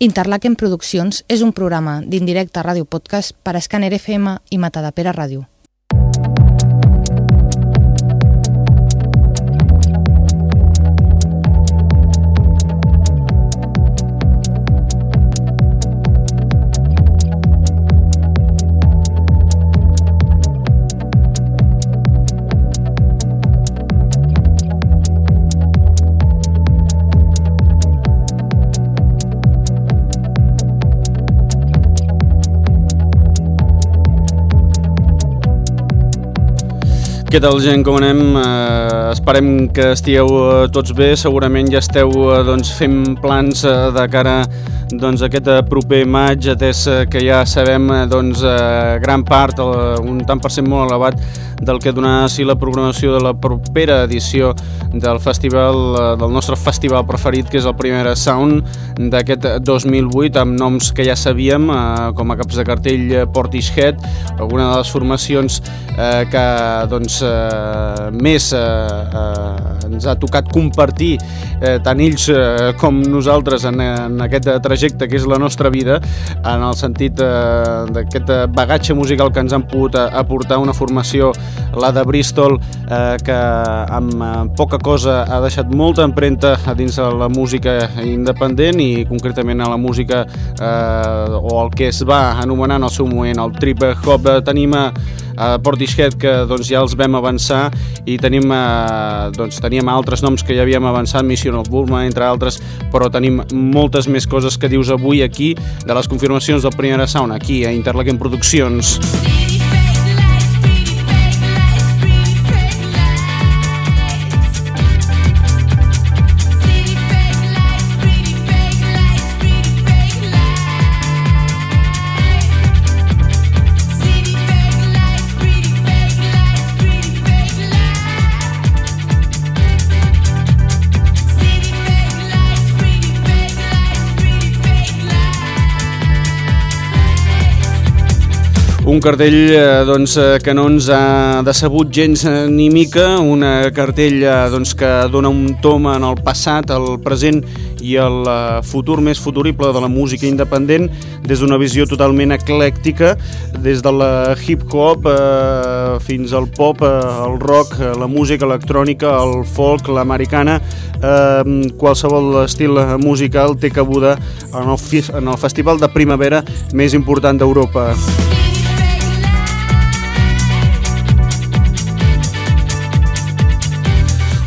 Interlaken Produccions és un programa d'indirecte ràdio podcast per a Scanner FM i Matadepera Ràdio. Què tal gent, com anem? Eh, esperem que estigueu eh, tots bé, segurament ja esteu eh, doncs, fent plans eh, de cara doncs, a aquest eh, proper maig, atès eh, que ja sabem doncs, eh, gran part, eh, un tant per cent molt elevat del que donarà sí, la programació de la propera edició del festival, del nostre festival preferit, que és el Primera Sound d'aquest 2008, amb noms que ja sabíem, eh, com a caps de cartell Portishead, alguna de les formacions eh, que doncs, eh, més eh, eh, ens ha tocat compartir eh, tant ells eh, com nosaltres en, en aquest trajecte que és la nostra vida en el sentit eh, d'aquest bagatge musical que ens han pogut aportar una formació, la de Bristol eh, que amb eh, poca cosa ha deixat molta empremta a dins de la música independent i concretament a la música eh, o el que es va anomenar en el seu moment el trip hop. Tenim a a Portishead que doncs, ja els vam avançar i tenim, eh, doncs, teníem altres noms que ja havíem avançat, Mission of Burma, entre altres, però tenim moltes més coses que dius avui aquí de les confirmacions del Primera Sound, aquí a Interlaken Produccions. Sí. Un cartell eh, doncs, eh, que no ens ha decebut gens eh, ni mica, un cartell doncs, que dona un tom en el passat, el present i el futur més futurible de la música independent des d'una visió totalment eclèctica, des de la hip-hop eh, fins al pop, eh, el rock, la música electrònica, el folk, l'americana, eh, qualsevol estil musical té cabuda en el, en el festival de primavera més important d'Europa.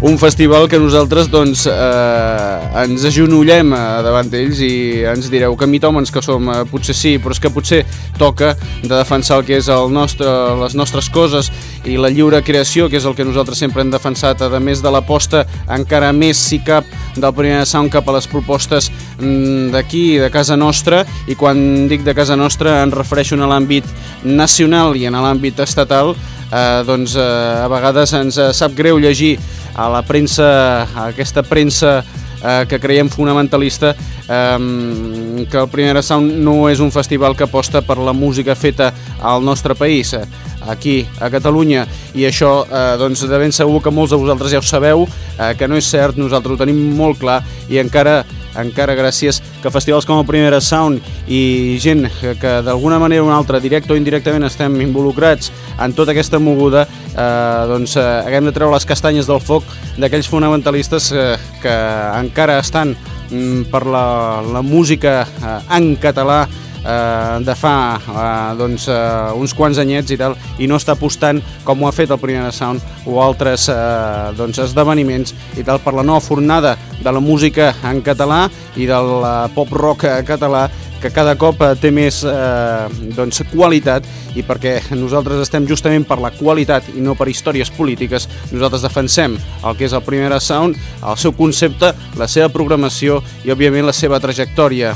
Un festival que nosaltres doncs, eh, ens ajonollem eh, davant d'ells i ens direu que mitòmens que som, eh, potser sí, però és que potser toca de defensar el que és el nostre, les nostres coses i la lliure creació, que és el que nosaltres sempre hem defensat, a més de l'aposta encara més, si cap, del primer sound cap a les propostes mm, d'aquí, de casa nostra, i quan dic de casa nostra em refereixo a l'àmbit nacional i en l'àmbit estatal, eh, doncs eh, a vegades ens sap greu llegir a la premsa, a aquesta premsa eh, que creiem fonamentalista eh, que el Primera Sound no és un festival que aposta per la música feta al nostre país eh, aquí a Catalunya. I això eh, doncs de ben segur que molts de vosaltres ja ho sabeu eh, que no és cert, nosaltres ho tenim molt clar i encara encara gràcies. Que festivals com el Primera Sound i gent que, d'alguna manera o una altra, directe o indirectament, estem involucrats en tota aquesta moguda, eh, doncs eh, haguem de treure les castanyes del foc d'aquells fonamentalistes eh, que encara estan mm, per la, la música eh, en català eh, de fa eh, doncs, eh, uns quants anyets i tal, i no està apostant com ho ha fet el Primer Sound o altres eh, doncs, esdeveniments i tal per la nova fornada de la música en català i del eh, pop rock català que cada cop eh, té més eh, doncs, qualitat i perquè nosaltres estem justament per la qualitat i no per històries polítiques, nosaltres defensem el que és el Primera Sound, el seu concepte, la seva programació i, òbviament, la seva trajectòria.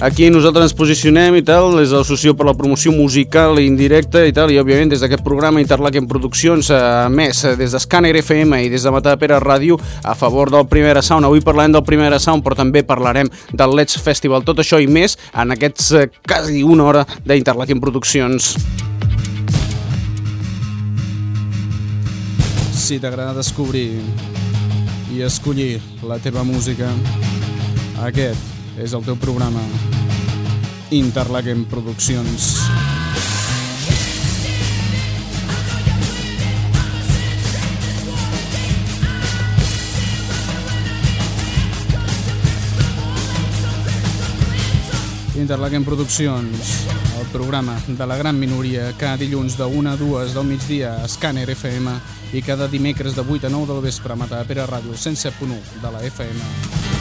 Aquí nosaltres ens posicionem i tal, és l'associació per la promoció musical i indirecta i tal, i òbviament des d'aquest programa Interlaken Produccions, a eh, més eh, des d'Scanner FM i des de Matapera Ràdio a favor del Primera Sound. Avui parlarem del Primera Sound, però també parlarem del Let's Festival. Tot això i més en aquests eh, quasi una hora d'Interlaken Produccions. Si t'agrada descobrir i escollir la teva música. Aquest és el teu programa. Interlaquem Produccions. Interlaquem Produccions, el programa de la gran minoria, cada dilluns de 1 a 2 del migdia a Scanner FM i cada dimecres de 8 a 9 del vespre a Matar Pere Ràdio 107.1 de la FM.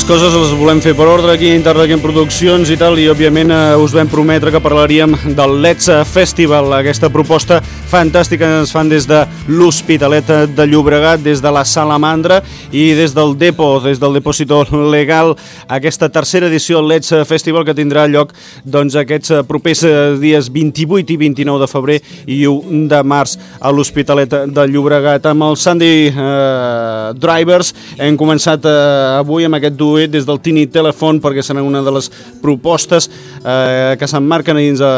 Les coses les volem fer per ordre aquí a Interlaken Produccions i tal i òbviament eh, us vam prometre que parlaríem del Let's Festival, aquesta proposta fantàstica que ens fan des de l'Hospitalet de Llobregat, des de la Salamandra i des del Depo, des del Depòsito Legal, aquesta tercera edició del Let's Festival que tindrà lloc doncs, aquests propers eh, dies 28 i 29 de febrer i 1 de març a l'Hospitalet de Llobregat. Amb els Sunday eh, Drivers hem començat eh, avui amb aquest duet des del Tini Telefon perquè serà una de les propostes eh, que s'emmarquen dins de,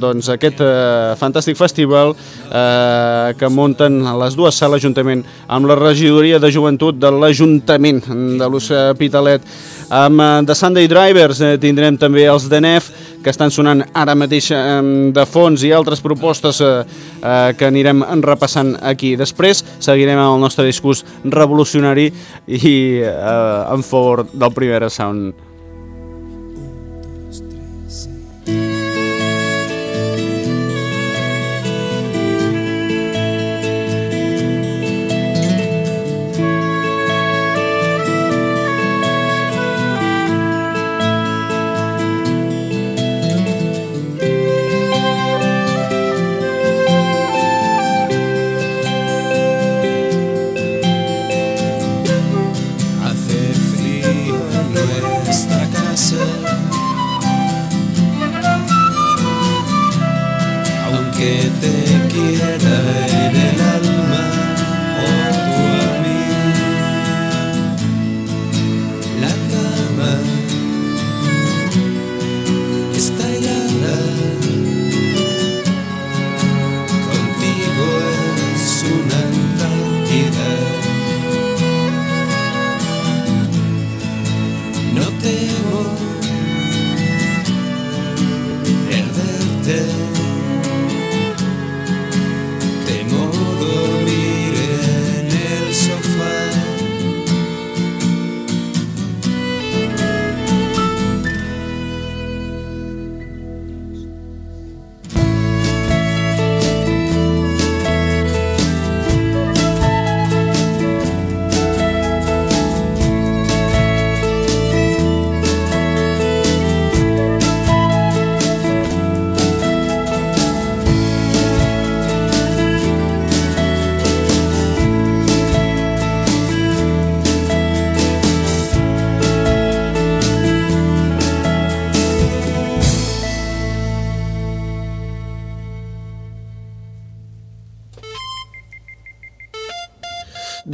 doncs, aquest eh, fantàstic festival eh, que munten les dues sales juntament amb la regidoria de joventut de l'Ajuntament de l'Hospitalet. Amb eh, The Sunday Drivers eh, tindrem també els de NEF que estan sonant ara mateix eh, de fons i altres propostes eh, eh, que anirem repassant aquí. Després seguirem el nostre discurs revolucionari i eh, en favor del Primera Sound.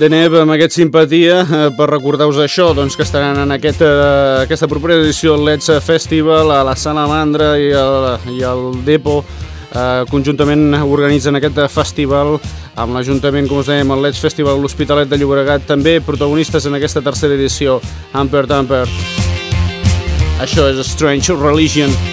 De Neve amb aquest simpatia eh, per recordar-vos això, doncs que estaran en aquest, eh, aquesta propera edició del Let's Festival a la Salamandra i el, i el Depo eh, conjuntament organitzen aquest festival amb l'Ajuntament, com us dèiem, el Let's Festival l'Hospitalet de Llobregat, també protagonistes en aquesta tercera edició, Amper Tamper. Això és Strange Religion.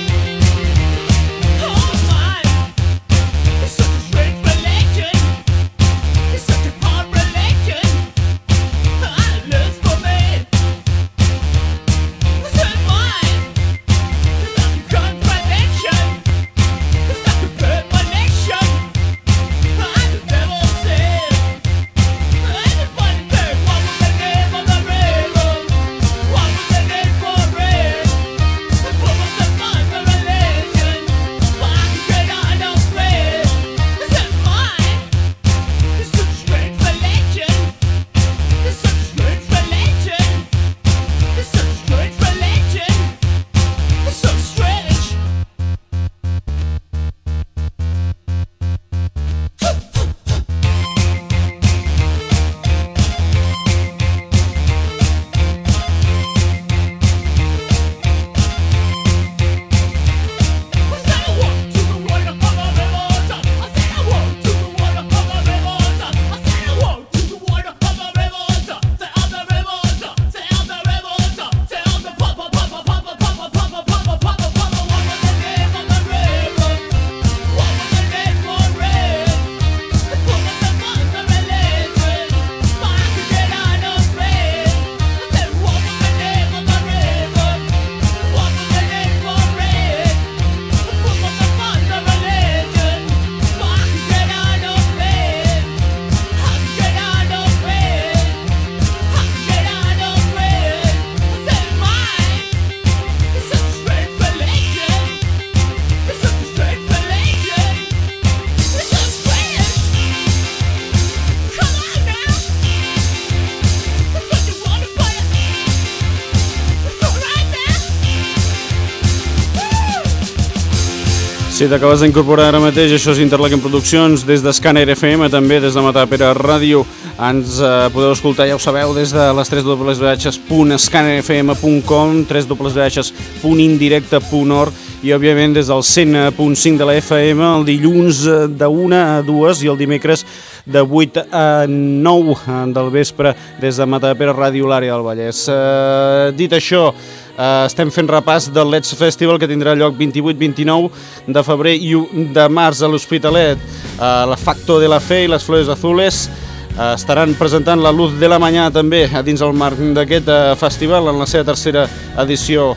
Si t'acabes d'incorporar ara mateix, això és Interlaken Produccions, des d'Scanner FM, també des de Matapera Ràdio. Ens eh, podeu escoltar, ja ho sabeu, des de les 3 www.scannerfm.com, 3 www.indirecte.org i, òbviament, des del 100.5 de la FM, el dilluns eh, de 1 a 2 i el dimecres de 8 a 9 del vespre des de Matapera Ràdio, l'àrea del Vallès. Eh, dit això, Uh, estem fent repàs del Let's Festival que tindrà lloc 28-29 de febrer i de març a l'Hospitalet. Uh, la Facto de la Fe i les Flores Azules uh, estaran presentant la Luz de la Mañana també a dins el marc d'aquest uh, festival en la seva tercera edició.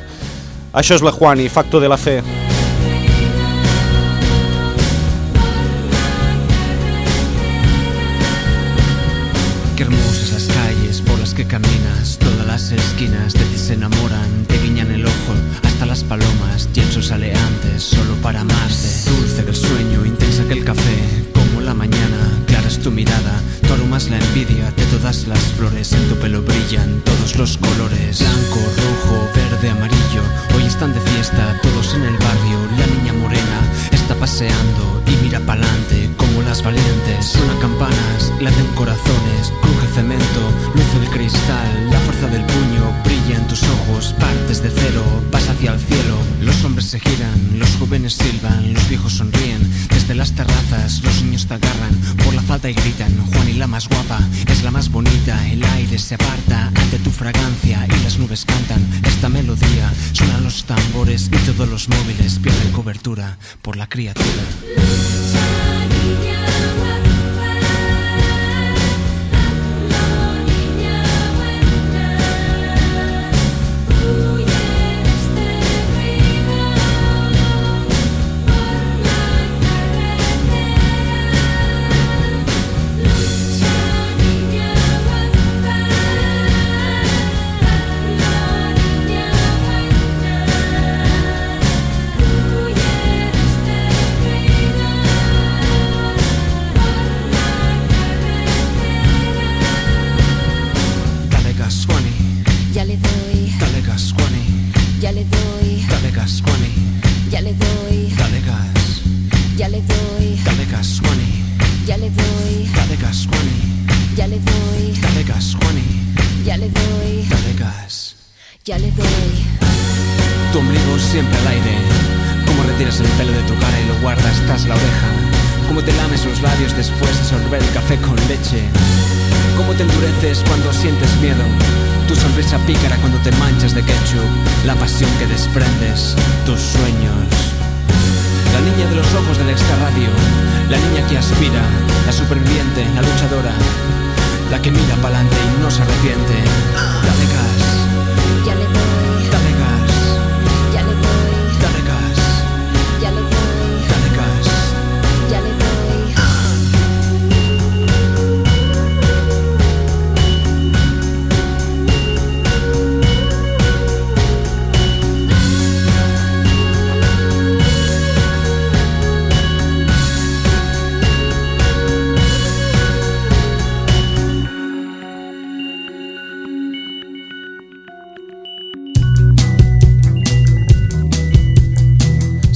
Això és la Juani, Facto de la Fe. Qué hermosas las calles por las que caminas, todas las esquinas de ti se enamoran, sus aleantes, solo para amarte. Dulce que el sueño, intensa que el café, como la mañana, clara es tu mirada, tú aromas la envidia de todas las flores, en tu pelo brillan todos los colores, blanco, rojo, verde, amarillo, hoy están de fiesta todos en el barrio, la niña morena paseando y mira pa'lante como las valientes, suenan campanas, laten corazones, cruje cemento, luce el cristal, la fuerza del puño brilla en tus ojos, partes de cero, vas hacia el cielo, los hombres se giran, los jóvenes silban, los viejos sonríen, desde las terrazas los niños te agarran por la falda y gritan, Juan y la más guapa, es la más bonita, el aire se aparta ante tu fragancia y las nubes cantan esta melodía, suenan los tambores y todos los móviles pierden cobertura por la criatura.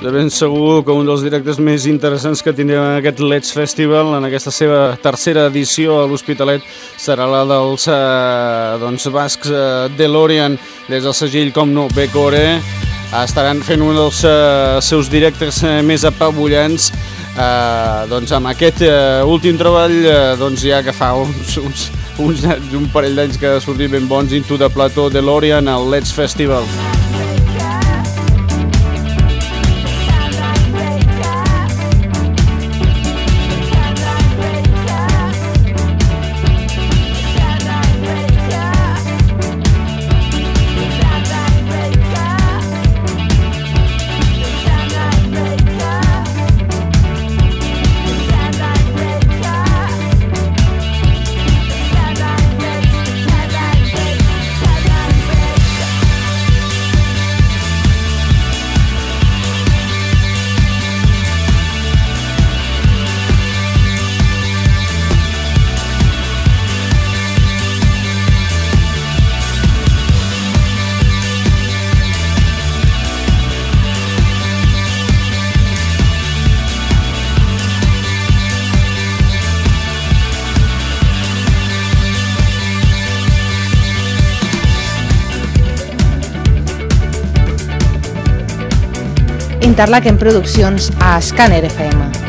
De ben segur que un dels directes més interessants que tindrem en aquest Let's Festival, en aquesta seva tercera edició a l'Hospitalet, serà la dels eh, doncs, bascs eh, DeLorean, des del segell com no, Becore. Estaran fent un dels eh, seus directes eh, més apabullants eh, doncs amb aquest eh, últim treball eh, doncs ja que fa uns, uns, uns, un parell d'anys que ha sortit ben bons Into the Plateau DeLorean al Let's Festival. Interlaken Produccions a Scanner FM.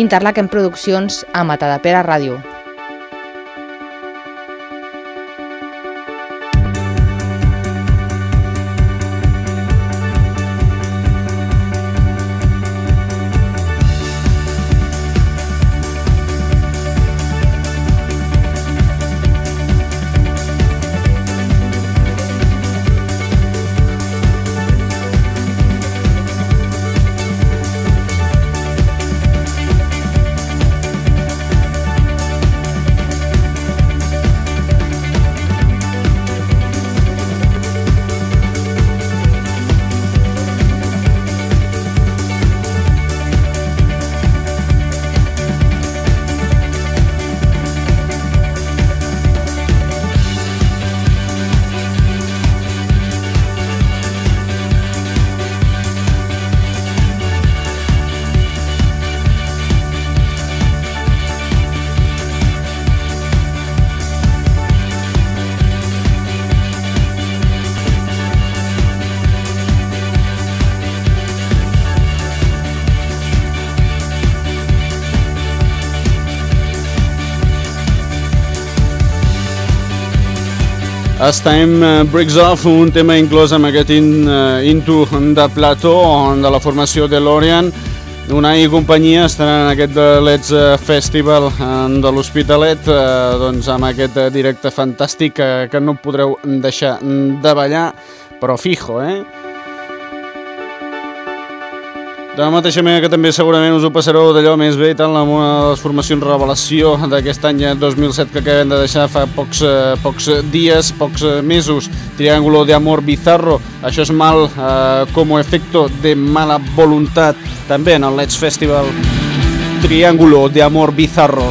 Interlaken Produccions a Matadepera Ràdio. As Time eh, Breaks Off, un tema inclòs amb aquest in, uh, Into de Plató de la formació de Lorient. Una i companyia estaran en aquest Let's Festival de l'Hospitalet uh, doncs amb aquest directe fantàstic que, que no podreu deixar de ballar, però fijo, eh? De la mateixa manera que també segurament us ho passareu d'allò més bé tal amb una de les formacions revelació d'aquest any 2007 que acabem de deixar fa pocs, eh, pocs dies, pocs eh, mesos. Triángulo de amor bizarro, això és mal eh, como efecto de mala voluntat, també en el Let's Festival. Triángulo de amor bizarro.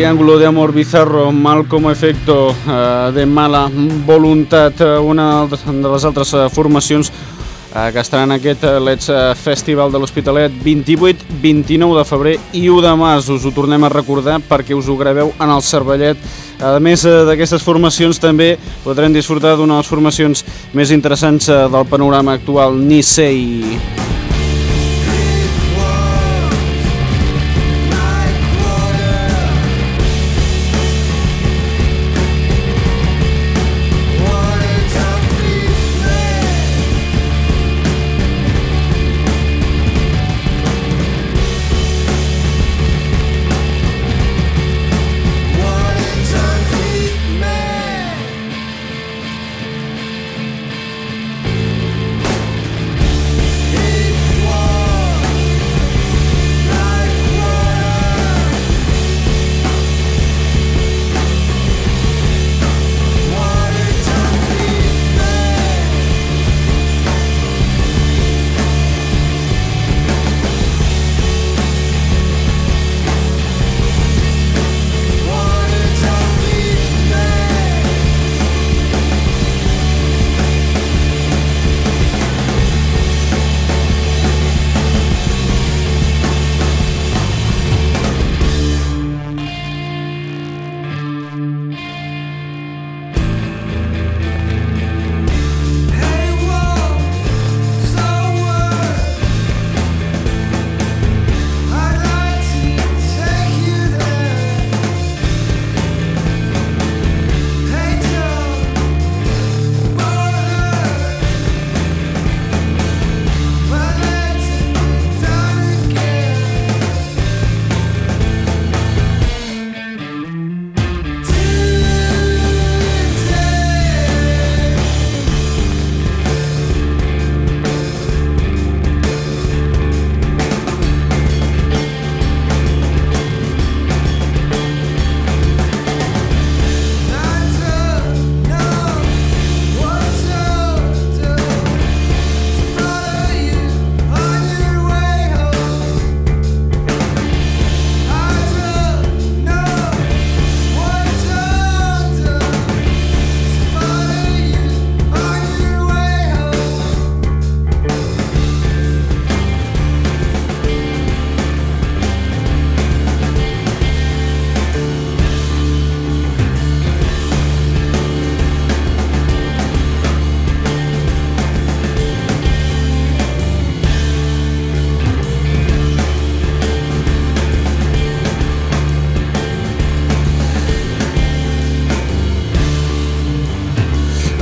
Triángulo de amor bizarro, mal como efecto eh, de mala voluntat, eh, una de les altres eh, formacions que estaran aquest Let's Festival de l'Hospitalet 28, 29 de febrer i 1 de març. Us ho tornem a recordar perquè us ho graveu en el cervellet. A més d'aquestes formacions també podrem disfrutar d'una de les formacions més interessants del panorama actual, Nisei.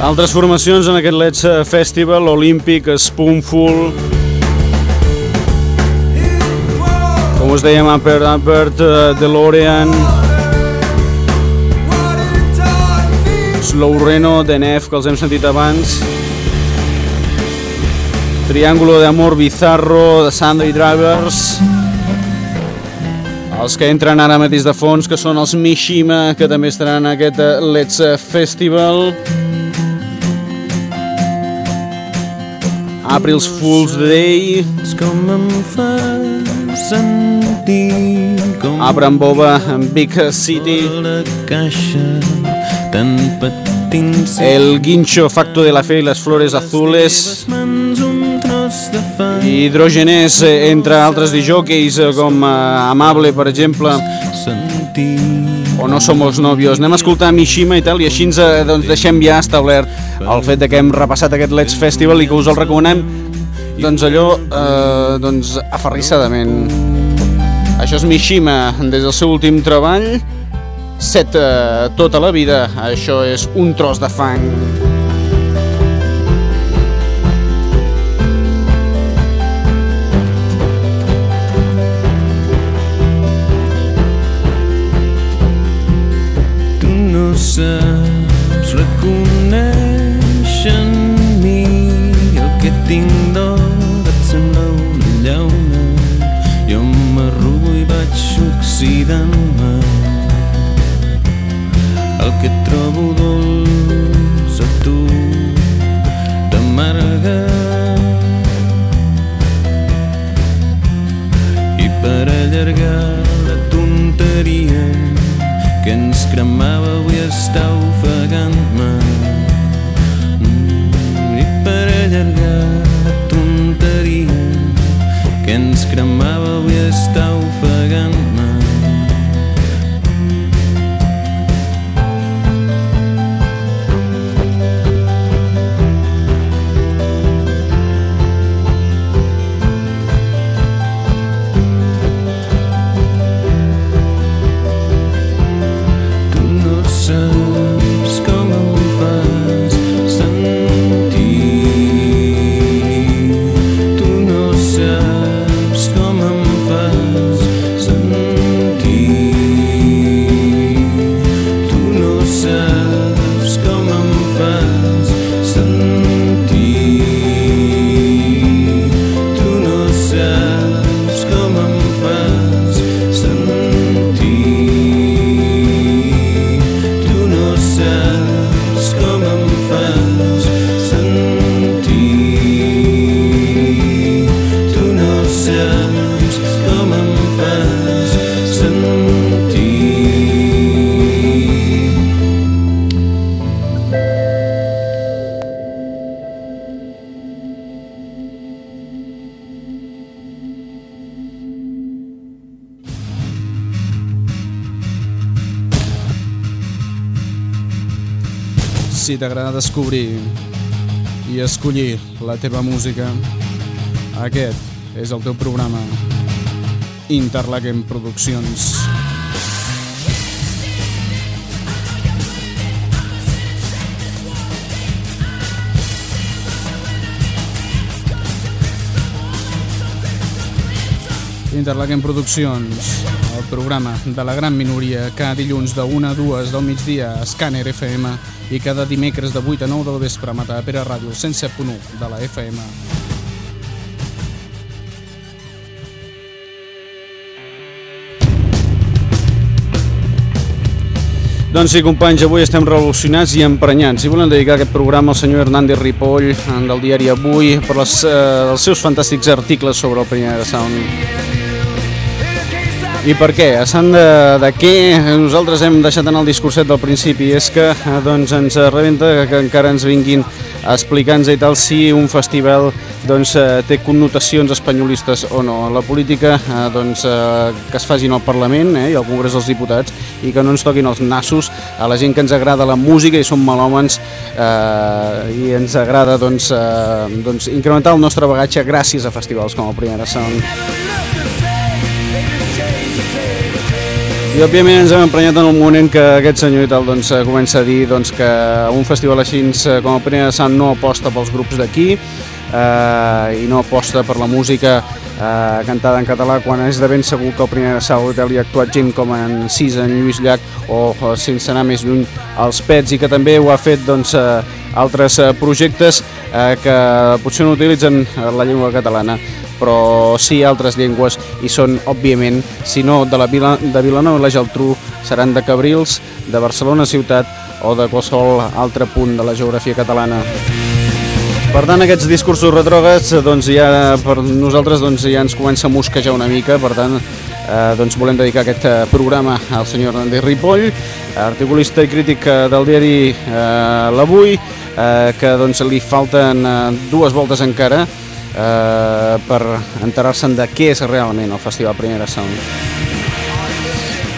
Altres formacions en aquest Let's Festival, Olympic, Spoonful... Com us dèiem, Upper, Upper, DeLorean... Slow Reno, DNF, que els hem sentit abans... Triángulo de Amor Bizarro, de Sunday Drivers... Els que entren ara mateix de fons, que són els Mishima, que també estaran en aquest eh, Let's Festival. April's Fool's Day. Com Abram Boba en Big City. El Guincho Facto de la Fe i les Flores Azules. Hidrogenés, eh, entre altres dijòqueis, eh, com eh, Amable, per exemple, o No Somos Novios. Anem a escoltar Mishima i tal, i així ens doncs, deixem ja establert el fet de que hem repassat aquest Let's Festival i que us el recomanem doncs allò, eh, doncs, aferrissadament. Això és Mishima, des del seu últim treball, set eh, tota la vida, això és un tros de fang. tu no saps vaig oxidant-me el que trobo dolç a tu t'amarga. I per allargar la tonteria que ens cremava avui està ofegant-me Mm, i per allargar la tonteria que ens cremava avui està ofegant-me t'agrada descobrir i escollir la teva música, aquest és el teu programa. Interlaken Produccions. Interlaken Produccions, el programa de la gran minoria, cada dilluns de 1 a 2 del migdia a Scanner FM i cada dimecres de 8 a 9 del vespre a Matapera Ràdio 107.1 de la FM. Doncs sí, companys, avui estem revolucionats i emprenyats. I volem dedicar aquest programa al senyor Hernández Ripoll, del diari Avui, per les, eh, els seus fantàstics articles sobre el Primera Sound. I per què? A sant de, de què nosaltres hem deixat en el discurset del principi és que eh, doncs, ens rebenta que encara ens vinguin a explicar-nos i tal si un festival doncs, eh, té connotacions espanyolistes o no. La política eh, doncs, eh, que es facin al Parlament eh, i al Congrés dels Diputats i que no ens toquin els nassos a la gent que ens agrada la música i som melòmens eh, i ens agrada doncs, eh, doncs, incrementar el nostre bagatge gràcies a festivals com el Primera Sound. I òbviament ens hem emprenyat en un moment que aquest senyor i tal doncs, eh, comença a dir doncs, que un festival així eh, com el de Sant no aposta pels grups d'aquí eh, i no aposta per la música eh, cantada en català quan és de ben segur que el Primer Sant Hotel hi ha actuat gent com en Cis, en Lluís Llach o, o sense anar més lluny els Pets i que també ho ha fet doncs, eh, altres eh, projectes eh, que potser no utilitzen eh, la llengua catalana però sí altres llengües i són, òbviament, si no de, la Vila, de Vilanova i la Geltrú, seran de Cabrils, de Barcelona ciutat o de qualsevol altre punt de la geografia catalana. Per tant, aquests discursos retrògrats doncs, ja, per nosaltres doncs, ja ens comença a mosquejar una mica, per tant, eh, doncs, volem dedicar aquest eh, programa al senyor Andrés Ripoll, articulista i crític eh, del diari eh, L'Avui, eh, que doncs, li falten eh, dues voltes encara eh, per enterar-se'n de què és realment el Festival Primera Sound.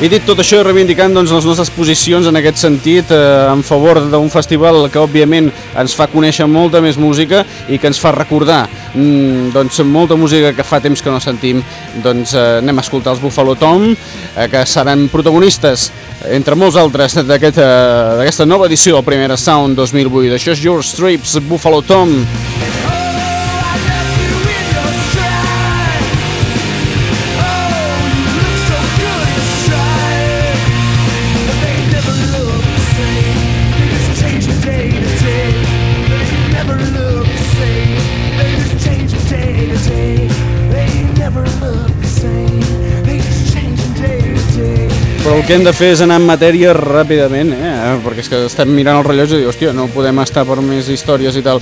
I dit tot això, reivindicant doncs, les nostres posicions en aquest sentit, eh, en favor d'un festival que òbviament ens fa conèixer molta més música i que ens fa recordar mm, doncs, molta música que fa temps que no sentim, doncs eh, anem a escoltar els Buffalo Tom, eh, que seran protagonistes, entre molts altres, d'aquesta aquest, nova edició del Primera Sound 2008. Això és Your Strips, Buffalo Tom. Però el que hem de fer és anar en matèria ràpidament, eh? perquè és que estem mirant el rellotge i dius, hòstia, no podem estar per més històries i tal.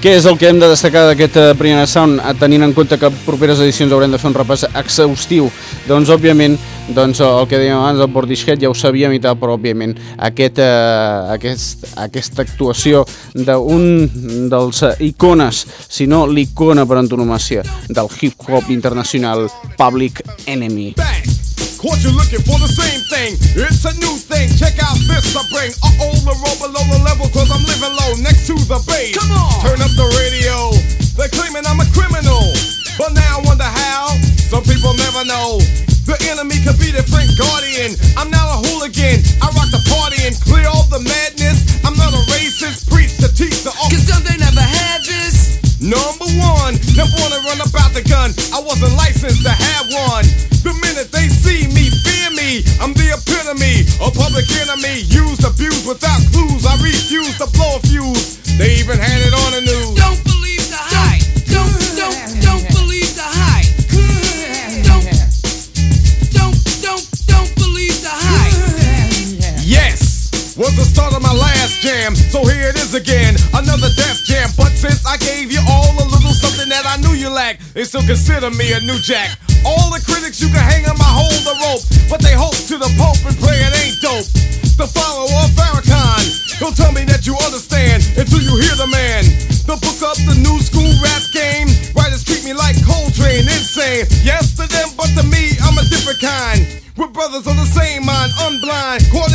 Què és el que hem de destacar d'aquest eh, primer sound, eh, tenint en compte que properes edicions haurem de fer un repàs exhaustiu? Doncs, òbviament, doncs, el que dèiem abans, el Bordisquet, ja ho sabíem i tal, però, òbviament, aquest, eh, aquest, aquesta actuació d'un dels icones, si no l'icona per antonomàcia del hip-hop internacional, Public Enemy. Bang! Caught you looking for the same thing. It's a new thing. Check out this I bring. Uh oh, the roll below the level, cause I'm living low next to the base. Come on! Turn up the radio. They're claiming I'm a criminal. But now I wonder how. Some people never know. The enemy could be the Frank Guardian. I'm not a hooligan. I rock the party and clear all the madness. Number one, never wanna run about the gun. I wasn't licensed to have one. The minute they see me, fear me. I'm the epitome, a public enemy. Used, abused without clues. I refuse to blow a fuse. They even had it on the news. Don't believe the hype. Don't, don't, don't believe the hype. Don't, don't, don't, don't believe the hype. Yes, was the start of my last jam. So here it is again, another death jam. But since I gave you all a little something that I knew you lacked, they still consider me a new jack. All the critics you can hang on my hold the rope, but they hope to the Pope and pray it ain't dope. The follower of Farrakhan, he'll tell me that you understand until you hear the man. They'll book up the new school rap game. Writers treat me like Coltrane, insane. Yes to them, but to me, I'm a different kind. We're brothers of the same mind, unblind, caught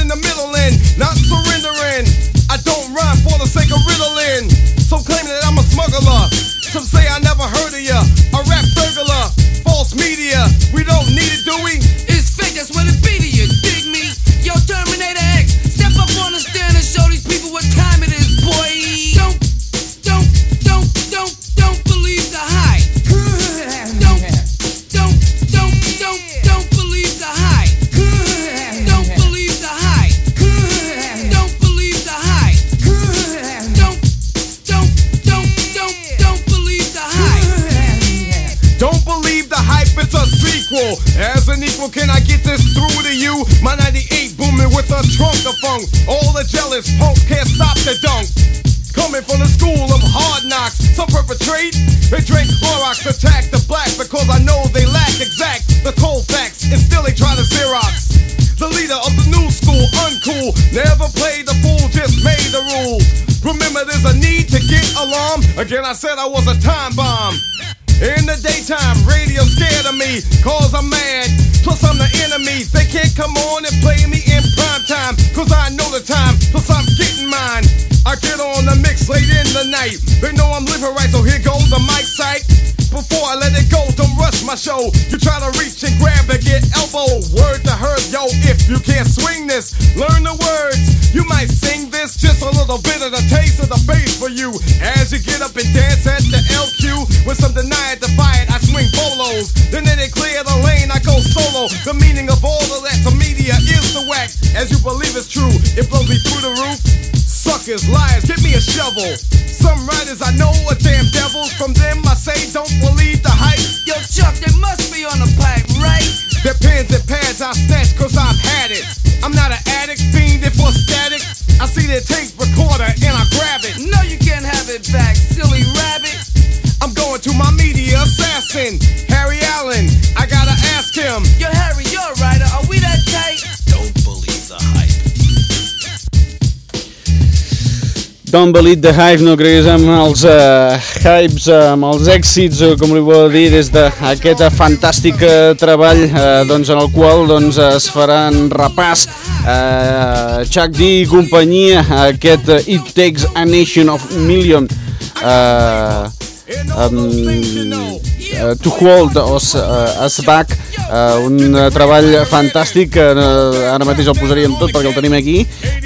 smuggler. Some say I never heard of ya. As can I get this through to you? My 98 booming with a trunk of funk. All the jealous punks can't stop the dunk. Coming from the school of hard knocks, some perpetrate. They drink Clorox, attack the black because I know they lack exact the cold facts, and still they try to Xerox. The leader of the new school, uncool, never played the fool, just made the rules. Remember, there's a need to get alarm. Again, I said I was a time bomb. In the daytime, radio scared of me, cause I'm mad. Plus, I'm the enemy. They can't come on and play me in prime time, cause I know the time, plus I'm getting mine. I get on the mix late in the night. They know I'm living right, so here goes the mic sight. Before I let it go, don't rush my show. You try to reach and grab and get elbow. Word to her, yo, if you can't swing this, learn the words. You might sing this, just a little bit of the taste of the bass for you. As you get up and dance at the LQ, with some deny it, defy it, I swing polos. Then they clear the lane, I go solo. The meaning of all of that to media As you believe it's true, it blows me through the roof. Suckers, liars, give me a shovel. Some writers I know are damn devils. From them I say, don't believe the hype. Yo, Chuck, they must be on the pipe, right? Their pens and pads I snatch cause I've had it. I'm not an addict, fiend for static. I see their tape recorder and I grab it. No, you can't have it back, silly rabbit. I'm going to my media assassin, Harry Allen. I gotta ask him. Yo, Don't Believe the Hype, no creguis amb els uh, hypes, uh, amb els èxits, o com li vol dir, des d'aquest fantàstic uh, treball uh, doncs, en el qual doncs, es faran repàs uh, Chuck D i companyia, aquest uh, It Takes a Nation of Million. Uh, um, uh, to Hold Us, uh, us Back, uh, un uh, treball fantàstic que uh, ara mateix el posaríem tot perquè el tenim aquí,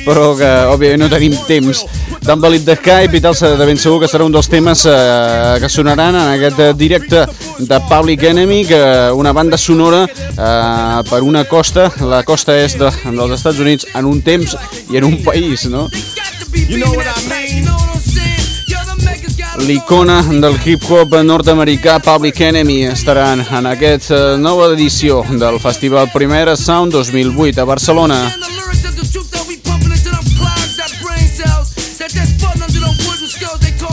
però que òbviament no tenim temps. Don't Believe the Hype i tal, de ben segur que serà un dels temes uh, que sonaran en aquest directe de Public Enemy, que una banda sonora uh, per una costa, la costa est de, dels Estats Units, en un temps i en un país, no? You know what I mean? L'icona del hip-hop nord-americà Public Enemy estaran en aquesta nova edició del Festival Primera Sound 2008 a Barcelona.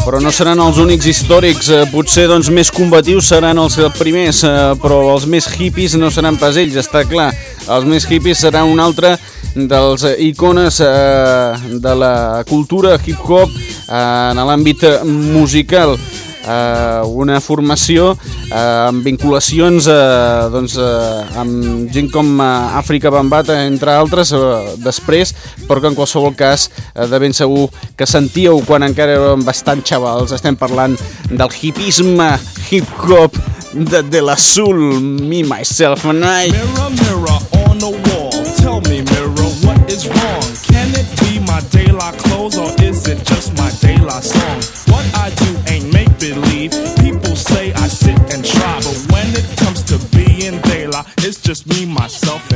Però no seran els únics històrics, eh, potser doncs, més combatius seran els primers, eh, però els més hippies no seran pas ells, està clar. Els més hippies seran un altre dels eh, icones eh, de la cultura hip-hop eh, en l'àmbit musical. Eh, una formació eh, amb vinculacions eh, doncs, eh, amb gent com eh, Àfrica Bambata, entre altres, eh, després, però que en qualsevol cas eh, de ben segur que sentíeu quan encara érem bastant xavals. Estem parlant del hipisme hip-hop de, de l'azul, me, myself and I. Mirror, mirror on the wall. Tell me, mirror, what is wrong? Can it be my daylight clothes or my daylight song? What I do ain't make believe. People say I sit and try, but when it comes to being daylight, it's just me, myself, and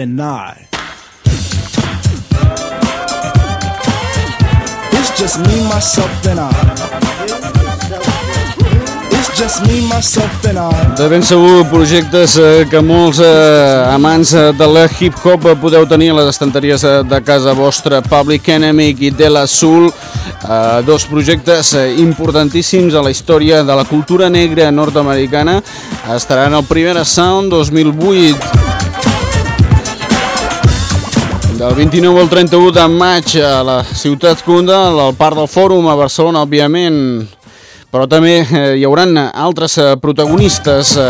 I. It's just me, myself, and I. It's just me, myself, and I. De ben segur, projectes eh, que molts eh, amants eh, de la hip-hop eh, podeu tenir a les estanteries de casa vostra, Public Enemy i De La Soul, eh, dos projectes importantíssims a la història de la cultura negra nord-americana, estaran al primer Sound 2008. Del 29 al 31 de maig a la ciutat Cunda, al Parc del Fòrum a Barcelona, òbviament, però també eh, hi hauran altres eh, protagonistes eh,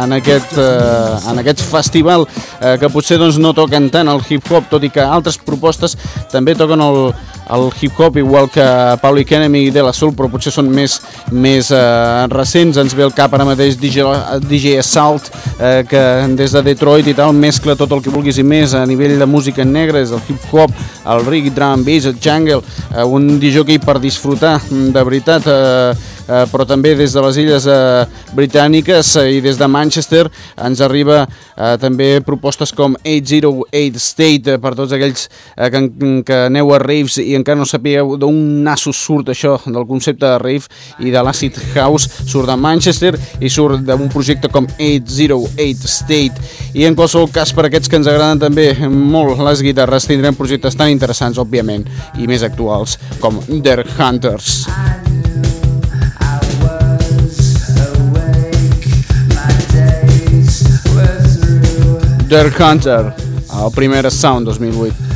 en, aquest, eh, en aquest festival eh, que potser doncs, no toquen tant el hip-hop, tot i que altres propostes també toquen el, el hip-hop, igual que Public Enemy i De La Soul, però potser són més, més eh, recents. Ens ve el cap ara mateix DJ, DJ Assault, eh, que des de Detroit i tal mescla tot el que vulguis i més a nivell de música negra, és el hip-hop, el reggae, drum bass, el jungle, eh, un DJ per disfrutar, de veritat, eh, eh, però també des de les illes eh, britàniques eh, i des de Manchester ens arriba eh, també propostes com 808 State eh, per tots aquells eh, que, que aneu a raves i encara no sapigueu d'on nassos surt això del concepte de rave i de l'acid house surt de Manchester i surt d'un projecte com 808 State. I en qualsevol cas per aquests que ens agraden també molt les guitarres tindrem projectes tan interessants òbviament i més actuals com The Hunters Dirk Hunter, el primer Sound 2008.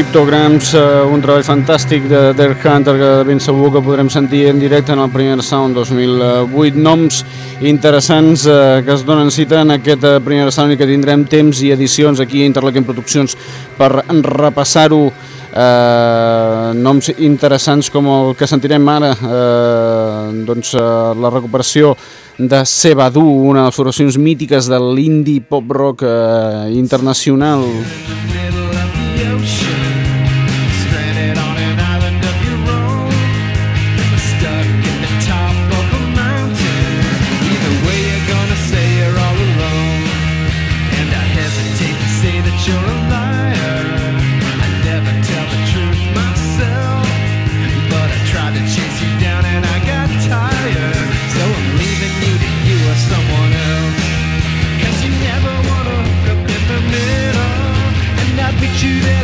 Cryptograms, uh, un treball fantàstic de Dirk Hunter que ben segur que podrem sentir en directe en el primer Sound 2008. Noms interessants uh, que es donen cita en aquest uh, primer Sound i que tindrem temps i edicions aquí a Interlaken Produccions per repassar-ho eh, noms interessants com el que sentirem ara eh, doncs, eh, la recuperació de Sebadu, una de les formacions mítiques de l'indie pop rock eh, internacional.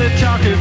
To talk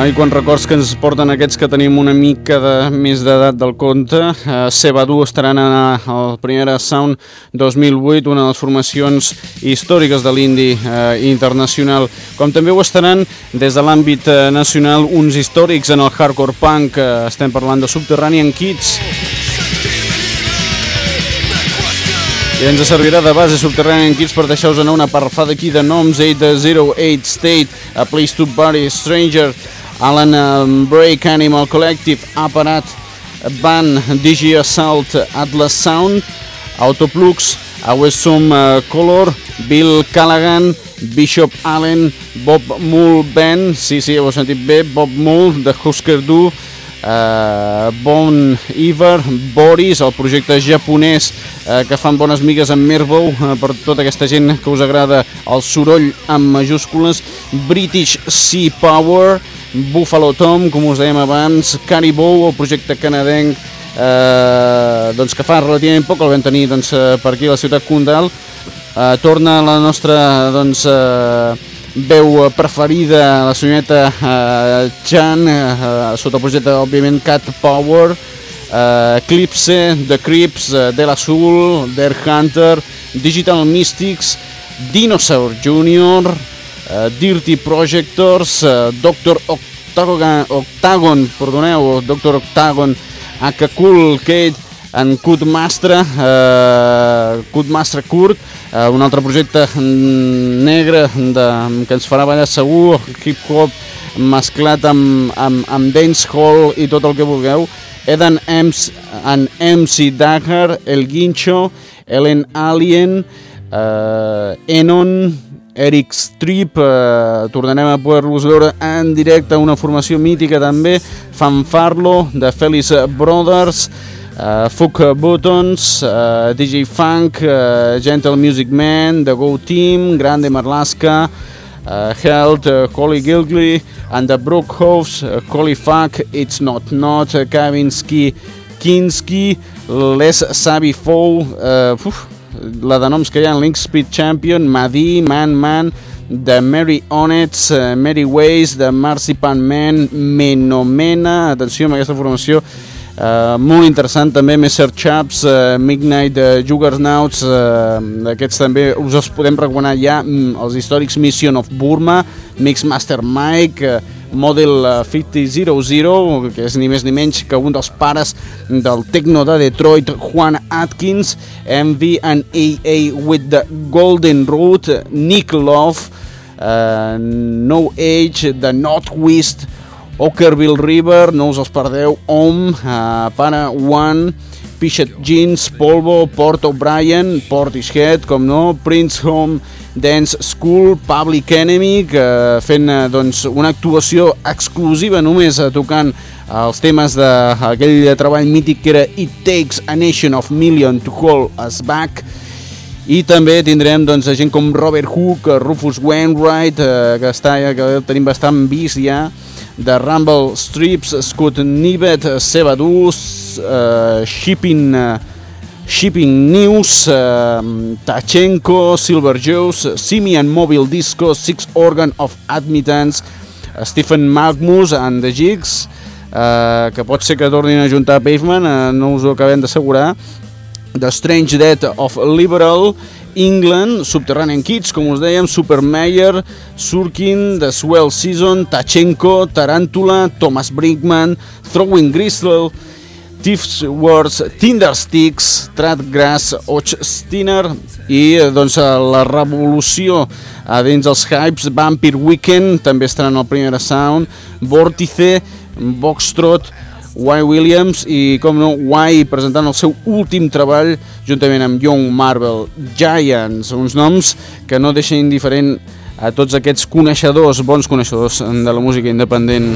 Ai, quan records que ens porten aquests que tenim una mica de més d'edat del compte. Uh, Sebadu estaran a, al Primera Sound 2008, una de les formacions històriques de l'indi uh, internacional. Com també ho estaran des de l'àmbit uh, nacional uns històrics en el hardcore punk. Uh, estem parlant de Subterranean Kids. I ens servirà de base Subterranean Kids per deixar-vos anar una parfada aquí de noms 808 State, A Place to Bury Stranger, Alan um, Break Animal Collective, Aparat, Band, Digi Assault, Atlas Sound, Autoplux, Awesome uh, Color, Bill Callaghan, Bishop Allen, Bob Mull Band, sí, sí, heu sentit bé, Bob Mull, de Husker Du, uh, Bon Iver, Boris, el projecte japonès uh, que fan bones migues amb Merbow, uh, per tota aquesta gent que us agrada el soroll amb majúscules, British Sea Power, Buffalo Tom, com us dèiem abans, Caribou, el projecte canadenc eh, doncs que fa relativament poc el vam tenir doncs, eh, per aquí a la ciutat Condal eh, torna la nostra doncs, eh, veu preferida la senyoreta eh, Chan eh, sota el projecte òbviament Cat Power eh, Eclipse, The Crips eh, De La Soul, Dare Hunter Digital Mystics Dinosaur Junior eh, Dirty Projectors eh, Doctor Octagon, Octagon perdoneu, Doctor Octagon Akakul Kate en Cutmastre eh, Cutmastre Kurt eh, un altre projecte negre de, que ens farà ballar segur hip-hop mesclat amb, amb, amb dancehall i tot el que vulgueu. Eden Ems, en MC Dagger El Guincho Ellen Alien eh, Enon Eric Strip, eh, tornarem a poder-los veure en directe, una formació mítica també, Fanfarlo, de Felice Brothers, uh, Fuck Buttons, uh, DJ Funk, uh, Gentle Music Man, The Go Team, Grande Marlaska, uh, Health, uh, Collie Gilgley, and the Brookhouse, uh, Collie Fuck, It's Not Not, uh, Kavinsky, Kinski, Les Sabi Fou, uh, uf, la de noms que hi ha, Link Speed Champion, Madi, Man Man, de Mary Onets, uh, Mary Ways, de Marzipan Man, Menomena, atenció amb aquesta formació, Uh, molt interessant també Messer Chaps, uh, Midnight uh, Juggernauts uh, aquests també us els podem recomanar ja mm, els històrics Mission of Burma Mixmaster Mike uh, Model uh, 5000 que és ni més ni menys que un dels pares del techno de Detroit Juan Atkins MV and AA with the Golden Root Nick Love uh, No Age The Northwest Ockerville River, no us els perdeu, Om, uh, Para One, Pichet Jeans, Polvo, Port O'Brien, Portishead, com no, Prince Home Dance School, Public Enemy, que fent uh, doncs, una actuació exclusiva només uh, tocant els temes d'aquell treball mític que era It Takes a Nation of Million to Hold Us Back, i també tindrem doncs, gent com Robert Hook, Rufus Wainwright, eh, que, està, que tenim bastant vist ja, de Rumble Strips, Scott Nivet, Sebadus, uh, Shipping, uh, Shipping News, uh, Tachenko, Silver Joes, Simian Mobile Disco, Six Organ of Admittance, uh, Stephen Magnus and the Jigs, uh, que pot ser que tornin a juntar Pavement, uh, no us ho acabem d'assegurar, The Strange Death of Liberal, England, Subterranean Kids, com us dèiem, Super Meyer, Surkin, The Swell Season, Tachenko, Tarantula, Thomas Brinkman, Throwing Gristle, Tiff's Words, Tindersticks, Tradgrass, Och Stinner i doncs, la revolució a dins els hypes, Vampire Weekend, també estaran al primer sound, Vortice, Boxtrot, Y Williams i, com no, Y presentant el seu últim treball juntament amb Young Marvel Giants, uns noms que no deixen indiferent a tots aquests coneixedors, bons coneixedors de la música independent.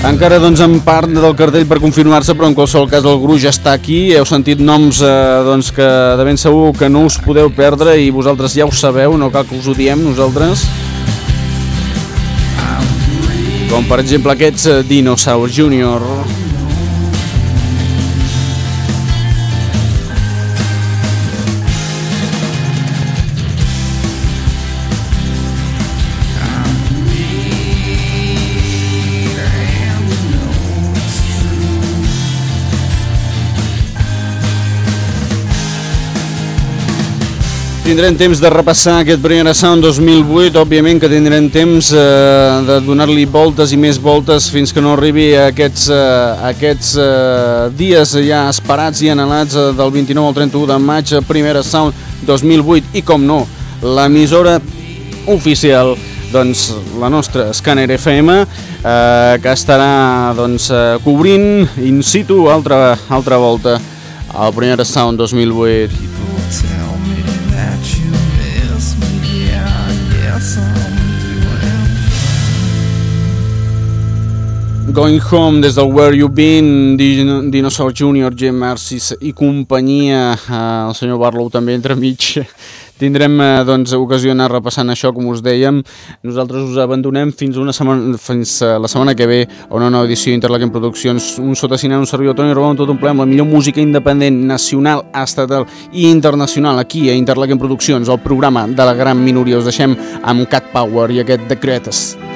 Encara doncs en part del cartell per confirmar-se, però en qualsevol cas el gruix està aquí. Heu sentit noms eh, doncs, que de ben segur que no us podeu perdre i vosaltres ja ho sabeu, no cal que us ho diem nosaltres. Com per exemple aquests eh, Dinosaur Junior. Tindrem temps de repassar aquest primer Sound 2008, òbviament que tindrem temps eh, de donar-li voltes i més voltes fins que no arribi a aquests, eh, aquests eh, dies ja esperats i anhelats eh, del 29 al 31 de maig, eh, primera Sound 2008 i com no, l'emissora oficial doncs, la nostra Scanner FM eh, que estarà doncs, eh, cobrint in situ altra, altra volta al primer Sound 2008. Going Home des del Where You Been, Dino- Dinosaur Jr., Jim Mercis i companyia, eh, el senyor Barlow també entremig. Tindrem eh, doncs, ocasió d'anar repassant això, com us dèiem. Nosaltres us abandonem fins, una setmana, fins eh, la setmana que ve a una nova edició d'Interlaken Produccions, un sotacinant, un servidor Toni Robon, tot un ple la millor música independent, nacional, estatal i internacional aquí a Interlaken Produccions, el programa de la gran minoria. Us deixem amb Cat Power i aquest The Greatest.